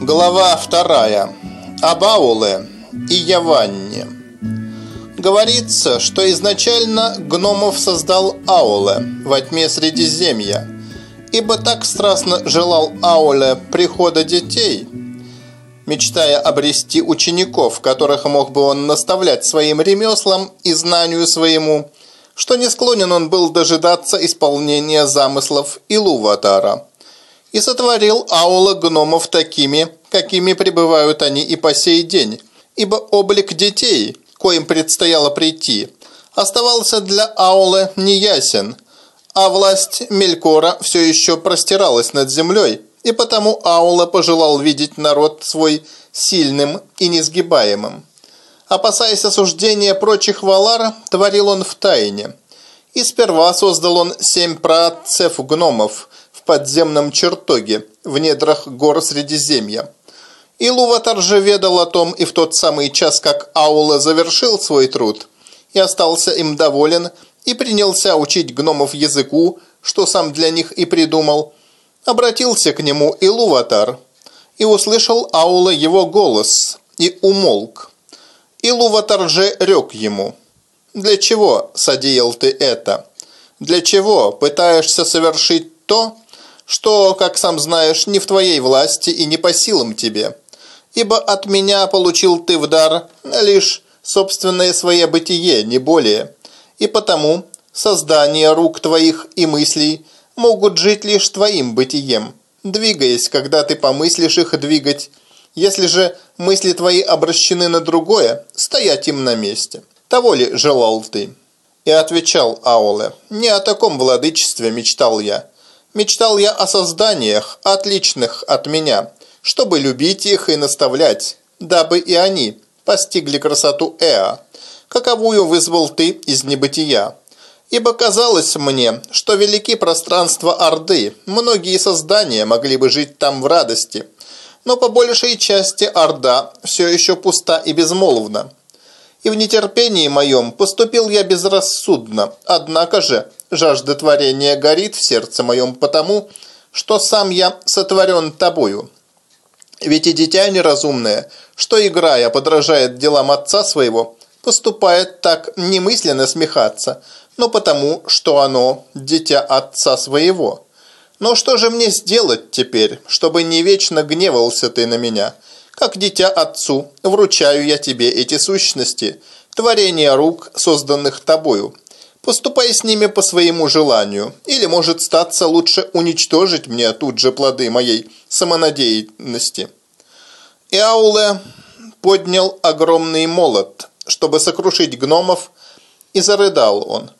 Глава вторая. Об Ауле и Яванне. Говорится, что изначально гномов создал Ауле во тьме Средиземья, ибо так страстно желал Ауле прихода детей, мечтая обрести учеников, которых мог бы он наставлять своим ремеслам и знанию своему, что не склонен он был дожидаться исполнения замыслов Илуватара – и сотворил аула гномов такими, какими пребывают они и по сей день, ибо облик детей, коим предстояло прийти, оставался для аула неясен, а власть Мелькора все еще простиралась над землей, и потому аула пожелал видеть народ свой сильным и несгибаемым. Опасаясь осуждения прочих валар, творил он в тайне. И сперва создал он семь праотцев гномов, подземном чертоге в недрах гор Средиземья. И Луватар же ведал о том и в тот самый час, как Аула завершил свой труд и остался им доволен и принялся учить гномов языку, что сам для них и придумал, обратился к нему и Луватар, и услышал Аула его голос, и умолк. И Луватар же рек ему, «Для чего содеял ты это? Для чего пытаешься совершить то, что, как сам знаешь, не в твоей власти и не по силам тебе. Ибо от меня получил ты в дар лишь собственное свое бытие, не более. И потому создание рук твоих и мыслей могут жить лишь твоим бытием, двигаясь, когда ты помыслишь их двигать. Если же мысли твои обращены на другое, стоять им на месте. Того ли желал ты?» И отвечал Ауле, «Не о таком владычестве мечтал я, Мечтал я о созданиях, отличных от меня, чтобы любить их и наставлять, дабы и они постигли красоту Эа, каковую вызвал ты из небытия. Ибо казалось мне, что велики пространства Орды, многие создания могли бы жить там в радости, но по большей части Орда все еще пуста и безмолвна. И в нетерпении моем поступил я безрассудно, однако же жажда творения горит в сердце моем потому, что сам я сотворен тобою. Ведь и дитя неразумное, что, играя, подражает делам отца своего, поступает так немысленно смехаться, но потому, что оно – дитя отца своего. Но что же мне сделать теперь, чтобы не вечно гневался ты на меня? Как дитя отцу, вручаю я тебе эти сущности, творения рук, созданных тобою, Поступай с ними по своему желанию, или, может, статься лучше уничтожить мне тут же плоды моей самонадеянности. Иауле поднял огромный молот, чтобы сокрушить гномов, и зарыдал он.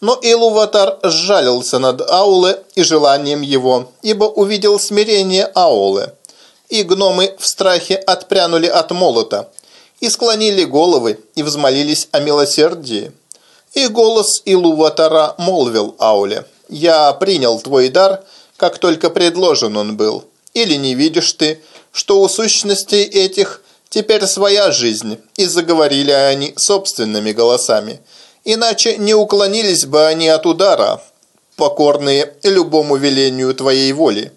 Но Илуватар сжалился над Ауле и желанием его, ибо увидел смирение Ауле. И гномы в страхе отпрянули от молота, и склонили головы, и взмолились о милосердии. И голос Илуватара молвил Ауле, «Я принял твой дар, как только предложен он был. Или не видишь ты, что у сущностей этих теперь своя жизнь, и заговорили они собственными голосами. Иначе не уклонились бы они от удара, покорные любому велению твоей воли».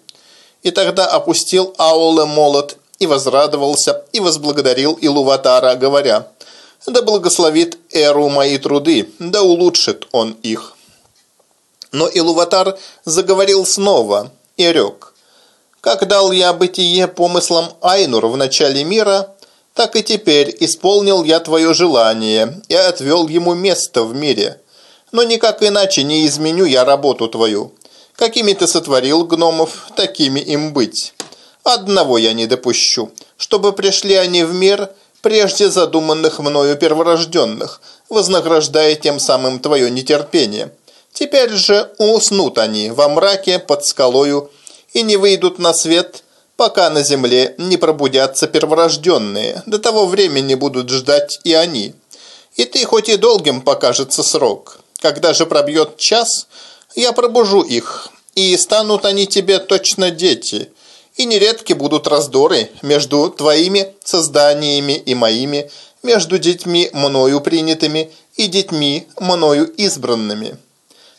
И тогда опустил Ауле молот и возрадовался, и возблагодарил Илуватара, говоря – да благословит Эру мои труды, да улучшит он их. Но Илуватар заговорил снова и рек. Как дал я бытие помыслам Айнур в начале мира, так и теперь исполнил я твое желание и отвел ему место в мире. Но никак иначе не изменю я работу твою. Какими ты сотворил гномов, такими им быть. Одного я не допущу, чтобы пришли они в мир – прежде задуманных мною перворожденных, вознаграждая тем самым твое нетерпение. Теперь же уснут они во мраке под скалою и не выйдут на свет, пока на земле не пробудятся перворожденные. До того времени будут ждать и они. И ты хоть и долгим покажется срок. Когда же пробьет час, я пробужу их, и станут они тебе точно дети, и нередки будут раздоры между твоими созданиями и моими, между детьми мною принятыми и детьми мною избранными.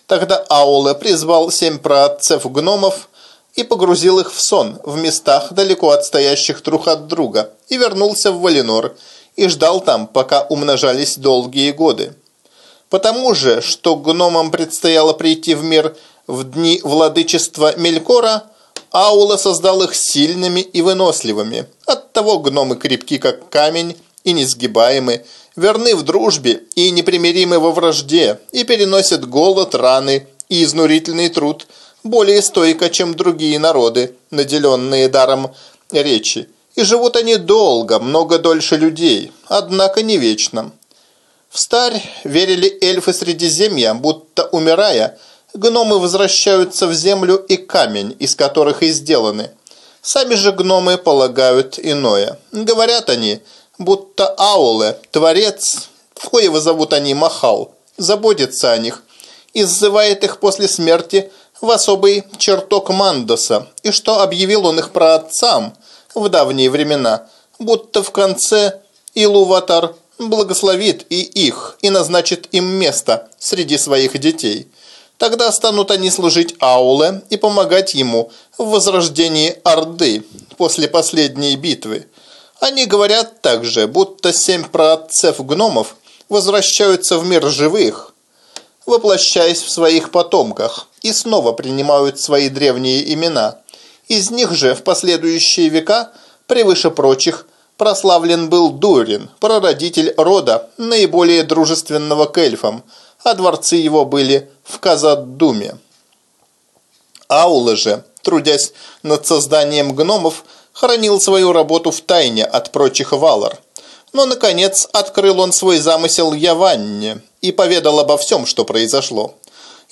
Тогда Ауле призвал семь праотцев гномов, и погрузил их в сон в местах, далеко отстоящих друг от друга, и вернулся в Валинор, и ждал там, пока умножались долгие годы. Потому же, что гномам предстояло прийти в мир в дни владычества Мелькора, Аула создал их сильными и выносливыми. Оттого гномы крепки, как камень, и несгибаемы, верны в дружбе и непримиримы во вражде, и переносят голод, раны и изнурительный труд более стойко, чем другие народы, наделенные даром речи. И живут они долго, много дольше людей, однако не вечно. В старь верили эльфы Средиземья, будто умирая, гномы возвращаются в землю и камень, из которых и сделаны. Сами же гномы полагают иное. Говорят они, будто Ауле, творец, в коего зовут они Махал, заботится о них, и сзывает их после смерти в особый чертог Мандоса, и что объявил он их про отцам в давние времена, будто в конце Илуватар благословит и их, и назначит им место среди своих детей. Тогда станут они служить Ауле и помогать ему в возрождении Орды после последней битвы. Они говорят также, будто семь праотцев гномов возвращаются в мир живых, воплощаясь в своих потомках, и снова принимают свои древние имена. Из них же в последующие века, превыше прочих, прославлен был Дурин, прародитель рода, наиболее дружественного к эльфам, а дворцы его были в Казаддуме. Аула же, трудясь над созданием гномов, хранил свою работу в тайне от прочих валар. Но, наконец, открыл он свой замысел Яванне и поведал обо всем, что произошло.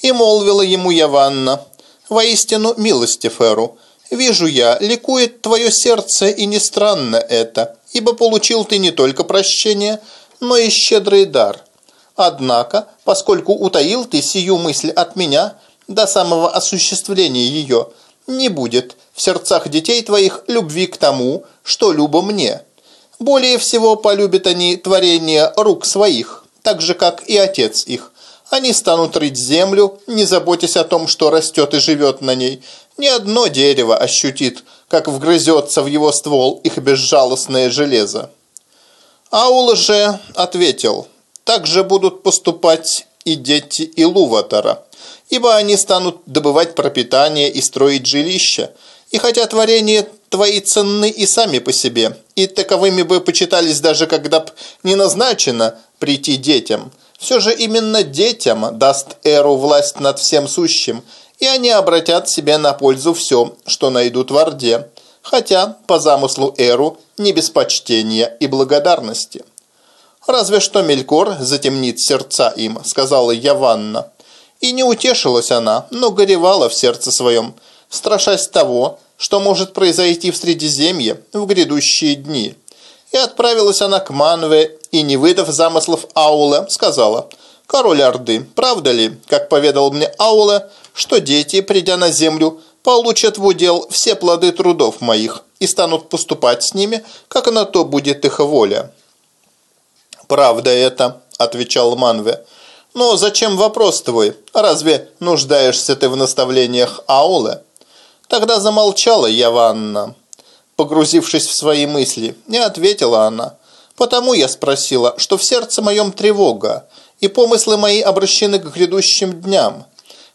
И молвила ему Яванна, «Воистину милости Феру, вижу я, ликует твое сердце, и не странно это, ибо получил ты не только прощение, но и щедрый дар. Однако, поскольку утаил ты сию мысль от меня до самого осуществления ее, не будет в сердцах детей твоих любви к тому, что любо мне. Более всего полюбят они творение рук своих, так же, как и отец их. Они станут рыть землю, не заботясь о том, что растет и живет на ней. Ни одно дерево ощутит, как вгрызется в его ствол их безжалостное железо. Аул же ответил, так же будут поступать и дети Илуватара, ибо они станут добывать пропитание и строить жилища, и хотя творения твои ценны и сами по себе, и таковыми бы почитались даже когда б не назначено прийти детям, все же именно детям даст Эру власть над всем сущим, и они обратят себе на пользу все, что найдут в Орде, хотя, по замыслу Эру, не без почтения и благодарности. «Разве что Мелькор затемнит сердца им», — сказала Яванна. И не утешилась она, но горевала в сердце своем, страшась того, что может произойти в Средиземье в грядущие дни. И отправилась она к Манве, и, не выдав замыслов Аула, сказала, «Король Орды, правда ли, как поведал мне Аула, что дети, придя на землю, получат в удел все плоды трудов моих и станут поступать с ними, как на то будет их воля?» «Правда это», – отвечал Манве, – но зачем вопрос твой? Разве нуждаешься ты в наставлениях Аула? Тогда замолчала Яванна, погрузившись в свои мысли. Не ответила она. Потому я спросила, что в сердце моем тревога, и помыслы мои обращены к грядущим дням.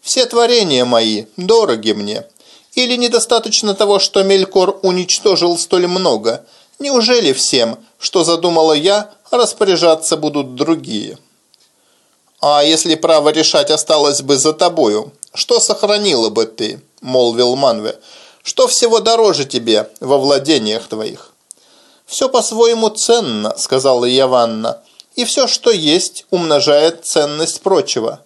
Все творения мои дороги мне. Или недостаточно того, что Мелькор уничтожил столь много? Неужели всем, что задумала я, распоряжаться будут другие?» «А если право решать осталось бы за тобою, что сохранила бы ты?» – молвил Манве. «Что всего дороже тебе во владениях твоих?» «Все по-своему ценно», – сказала Яванна, – «и все, что есть, умножает ценность прочего.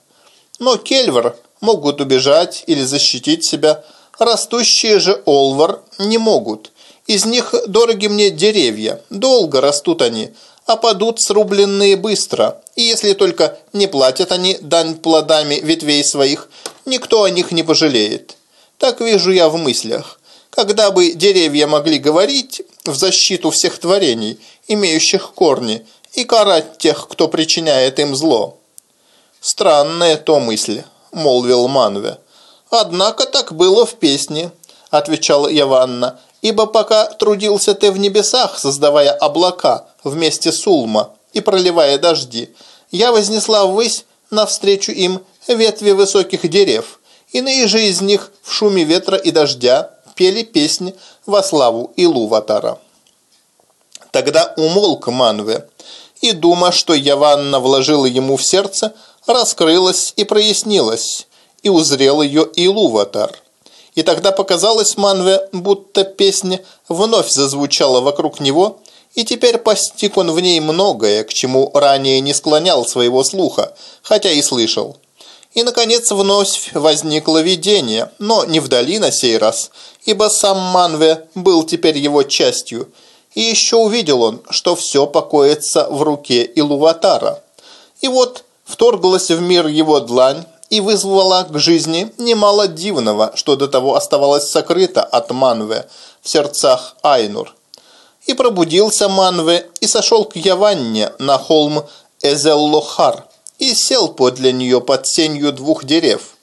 Но Кельвар могут убежать или защитить себя, растущие же Олвар не могут. Из них дороги мне деревья, долго растут они, а падут срубленные быстро, и если только не платят они дань плодами ветвей своих, никто о них не пожалеет. Так вижу я в мыслях. Когда бы деревья могли говорить в защиту всех творений, имеющих корни, и карать тех, кто причиняет им зло. «Странная то мысль», – молвил Манве. «Однако так было в песне. – отвечала Яванна, – «ибо пока трудился ты в небесах, создавая облака вместе с Улма и проливая дожди, я вознесла ввысь навстречу им ветви высоких дерев. Иные же из них в шуме ветра и дождя пели песни во славу Илуватара». Тогда умолк Манве, и дума, что Яванна вложила ему в сердце, раскрылась и прояснилась, и узрел ее Илуватар. И тогда показалось Манве, будто песня вновь зазвучала вокруг него, и теперь постиг он в ней многое, к чему ранее не склонял своего слуха, хотя и слышал. И, наконец, вновь возникло видение, но не вдали на сей раз, ибо сам Манве был теперь его частью – и еще увидел он, что все покоится в руке Илуватара. И вот вторглась в мир его длань и вызвала к жизни немало дивного, что до того оставалось сокрыто от Манве в сердцах Айнур. И пробудился Манве и сошел к Яванне на холм Эзеллохар и сел подле нее под сенью двух дерев.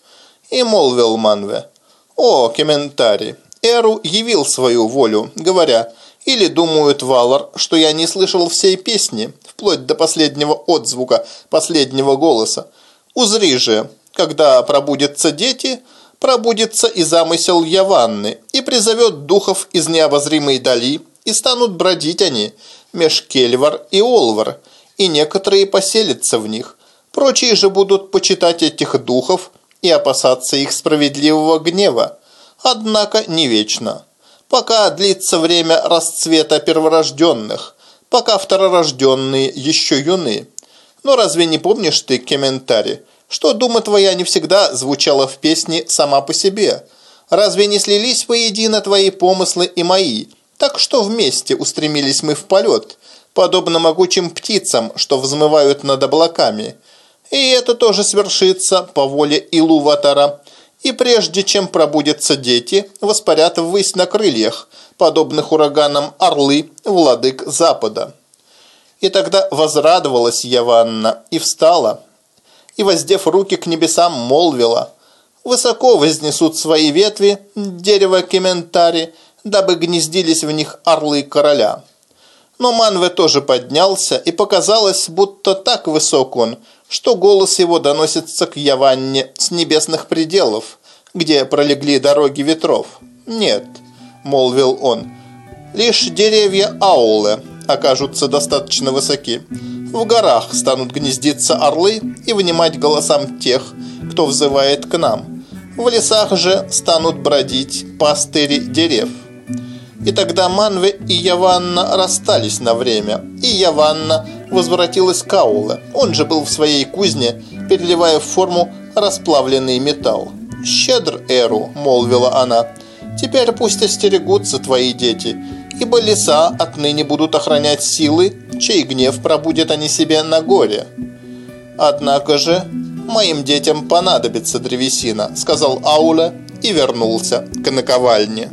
И молвил Манве, «О, комментарий, Эру явил свою волю, говоря, или думают Валар, что я не слышал всей песни, вплоть до последнего отзвука, последнего голоса. Узри же, когда пробудятся дети, пробудется и замысел Яванны, и призовет духов из необозримой дали, и станут бродить они, меж Кельвар и Олвар, и некоторые поселятся в них. Прочие же будут почитать этих духов и опасаться их справедливого гнева. Однако не вечно пока длится время расцвета перворожденных, пока второрожденные еще юны. Но разве не помнишь ты комментарий, что дума твоя не всегда звучала в песне сама по себе? Разве не слились воедино твои помыслы и мои? Так что вместе устремились мы в полет, подобно могучим птицам, что взмывают над облаками. И это тоже свершится по воле Илуватара, и прежде чем пробудятся дети, воспарят ввысь на крыльях, подобных ураганам орлы, владык Запада. И тогда возрадовалась Яванна и встала, и, воздев руки к небесам, молвила, «Высоко вознесут свои ветви, дерево Кементари, дабы гнездились в них орлы короля». Но Манве тоже поднялся, и показалось, будто так высок он, что голос его доносится к Яванне с небесных пределов, где пролегли дороги ветров. «Нет», – молвил он, – «лишь деревья Аулы окажутся достаточно высоки. В горах станут гнездиться орлы и внимать голосам тех, кто взывает к нам. В лесах же станут бродить пастыри дерев». И тогда Манве и Яванна расстались на время, и Яванна возвратилась к Ауле. Он же был в своей кузне, переливая в форму расплавленный металл. «Щедр, Эру», — молвила она, — «теперь пусть остерегутся твои дети, ибо леса отныне будут охранять силы, чей гнев пробудет они себе на горе». «Однако же моим детям понадобится древесина», — сказал Ауля и вернулся к наковальне.